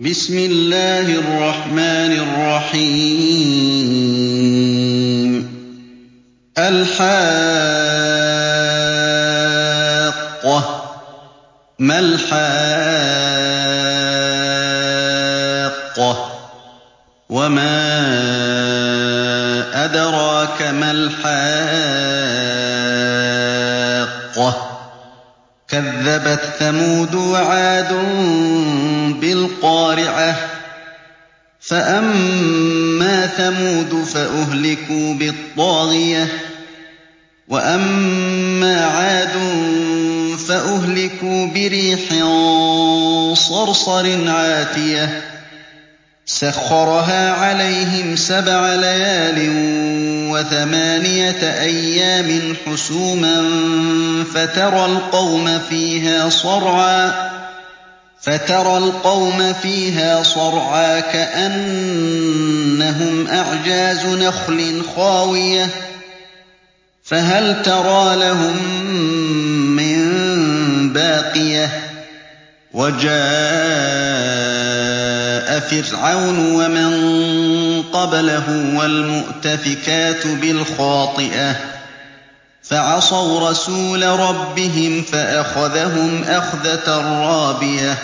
بِسْمِ اللَّهِ الرَّحْمَٰنِ الرَّحِيمِ. الْحَاقَّةُ. مَا الْحَاقَّةُ؟ وَمَا أَدْرَاكَ مَا الْحَاقَّةُ؟ كَذَّبَتْ ثَمُودُ وَعَادٌ بِالْقَارِعَةِ. فَأَمَّا ثَمُودُ فَأُهْلِكُوا بِالطَّاغِيَةِ. وَأَمَّا عَادٌ فَأُهْلِكُوا بِرِيحٍ صَرْصَرٍ عَاتِيَةٍ. سَخَّرَهَا عَلَيْهِمْ سَبْعَ لَيَالٍ وَثَمَانِيَةَ أَيَّامٍ حُسُومًا فَتَرَى الْقَوْمَ فِيهَا صَرْعَىٰ كَأَنَّهُمْ أَعْجَازُ نَخْلٍ خَاوِيَةٍ فَهَلْ تَرَىٰ لَهُم مِّن بَاقِيَةٍ فِرْعَوْنُ وَمَن قَبْلَهُ وَالْمُؤْتَفِكَاتُ بِالْخَاطِئَةِ فَعَصَوْا رَسُولَ رَبِّهِمْ فَأَخَذَهُمْ أَخْذَةً رَّابِيَةً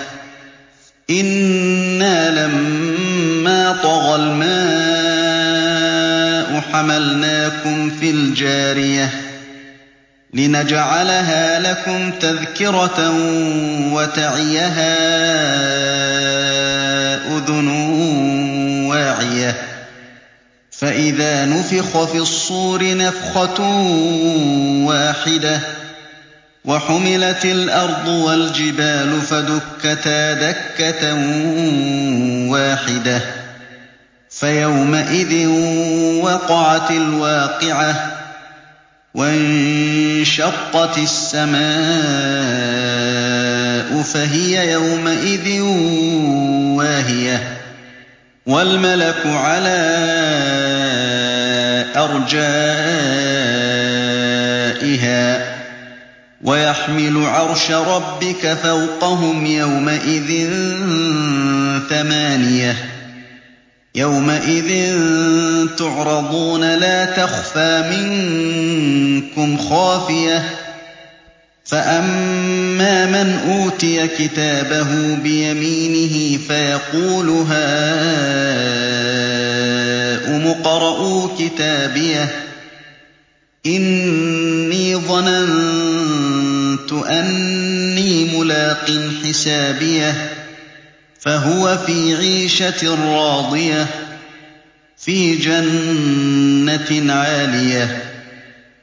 إِنَّا لَمَّا طَغَى الْمَاءُ حَمَلْنَاكُمْ فِي الْجَارِيَةِ لِنَجْعَلَهَا لَكُمْ تَذْكِرَةً وَتَعِيَهَا فَإِذَا نُفِخَ فِي الصُّورِ نَفْخَةٌ وَاحِدَةٌ وَحُمِلَتِ الْأَرْضُ وَالْجِبَالُ فَدُكَّتَا دَكَّةً وَاحِدَةً فَيَوْمَئِذٍ وَقَعَتِ الْوَاقِعَةُ وَانشَقَّتِ السَّمَاءُ فَهِيَ يَوْمَئِذٍ وَاهِيَةٌ وَالْمَلَكُ عَلَىٰ أَرْجَائِهَا ۚ وَيَحْمِلُ عَرْشَ رَبِّكَ فَوْقَهُمْ يَوْمَئِذٍ ثَمَانِيَةٌ ۚ يَوْمَئِذٍ تُعْرَضُونَ لَا تَخْفَىٰ مِنكُمْ خَافِيَةٌ ۖ فَأَمَّا مَنْ أُوتِيَ كِتَابَهُ بِيَمِينِهِ فَيَقُولُ هَاؤُمُ اقْرَءُوا كِتَابِيَهْ. إِنِّي ظَنَنتُ أَنِّي مُلَاقٍ حِسَابِيَهْ. فَهُوَ فِي عِيشَةٍ رَّاضِيَةٍ فِي جَنَّةٍ عَالِيَةٍ.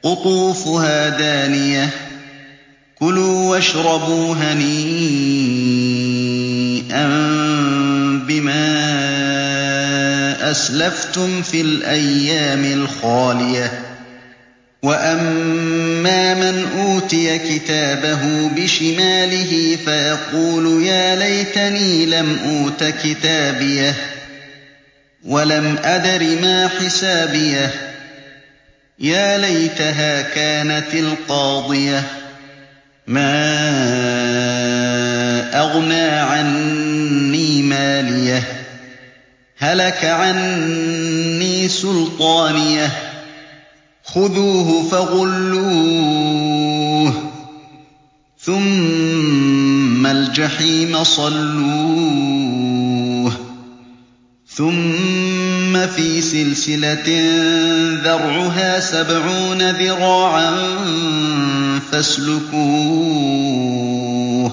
قُطُوفُهَا دَانِيَةٌ كُلُوا وَاشْرَبُوا هَنِيئًا. أَسْلَفْتُمْ فِي الْأَيَّامِ الْخَالِيَةِ. وَأَمَّا مَنْ أُوتِيَ كِتَابَهُ بِشِمَالِهِ فَيَقُولُ يَا لَيْتَنِي لَمْ أُوتَ كِتَابِيَهْ وَلَمْ أَدْرِ مَا حِسَابِيَهْ. يَا لَيْتَهَا كَانَتِ الْقَاضِيَةَ. مَا أَغْنَىٰ عَنِّي هَلَكَ عَنِّي سُلْطَانِيَهْ خُذُوهُ فَغُلُّوهُ ثُمَّ الْجَحِيمَ صَلُّوهُ ثُمَّ فِي سِلْسِلَةٍ ذَرْعُهَا سَبْعُونَ ذِرَاعًا فَاسْلُكُوهُ ۖ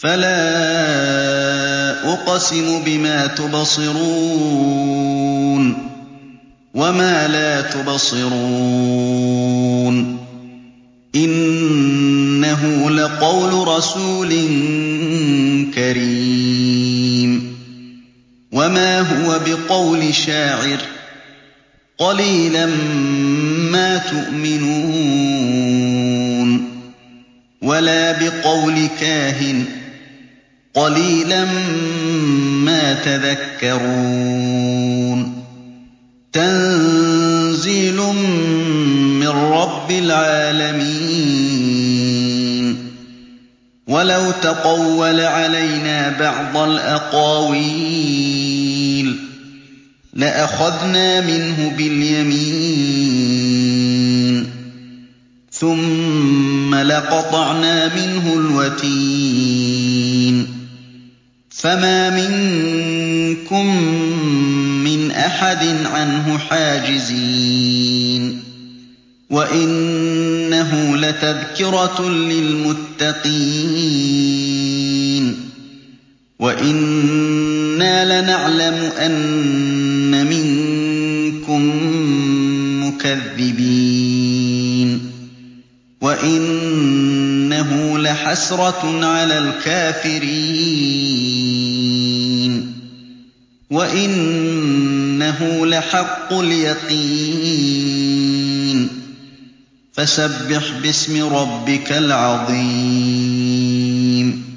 فَلَا أُقْسِمُ بِمَا تُبْصِرُونَ وَمَا لَا تُبْصِرُونَ إِنَّهُ لَقَوْلُ رَسُولٍ كَرِيمٍ وَمَا هُوَ بِقَوْلِ شَاعِرٍ ۚ قَلِيلًا مَّا تُؤْمِنُونَ وَلَا بِقَوْلِ كَاهِنٍ ۚ قَلِيلًا مَّا تَذَكَّرُونَ. تَنزِيلٌ مِّن رَّبِّ الْعَالَمِينَ. وَلَوْ تَقَوَّلَ عَلَيْنَا بَعْضَ الْأَقَاوِيلِ لَأَخَذْنَا مِنْهُ بِالْيَمِينِ. ثُمَّ لَقَطَعْنَا مِنْهُ الْوَتِينَ. فَمَا مِنكُم مِّنْ أَحَدٍ عَنْهُ حَاجِزِينَ وَإِنَّهُ لَتَذْكِرَةٌ لِّلْمُتَّقِينَ وَإِنَّا لَنَعْلَمُ أَنَّ مِنكُم مُّكَذِّبِينَ لَحَسْرَةٌ عَلَى الْكَافِرِينَ. وَإِنَّهُ لَحَقُّ الْيَقِينِ. فَسَبِّحْ بِاسْمِ رَبِّكَ الْعَظِيمِ.